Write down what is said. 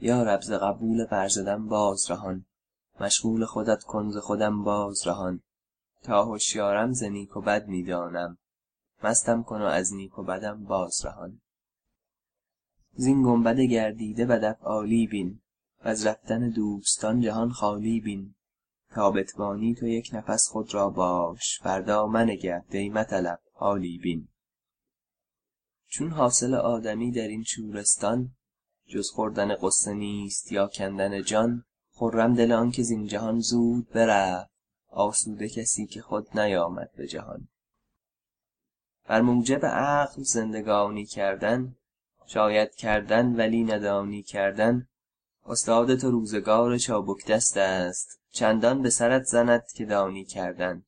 یارب ز قبول برزدن باز رهان. مشغول خودت کن ز خودم باز رهان. تا هوشیارم ز نیک و بد می دانم. مستم کن و از نیک و بدم باز رهان. زین گنبد گردیده بدافعالی بین. وز رفتن دوستان جهان خالی بین. تا بتوانی تو یک نفس خود را باش. فردا منگر دی مطلب حالی بین. چون حاصل آدمی در این شورستان جز خوردن غصه نیست یا کندن جان خرم دل آنکه زین جهان زود برفت. آسوده کسی که خود نیامد به جهان. بر موجب عقل زندگانی کردن شاید کردن ولی ندانی کردن استاد تو روزگار چابک دست است. چندان به سرت زند که دانی کردن.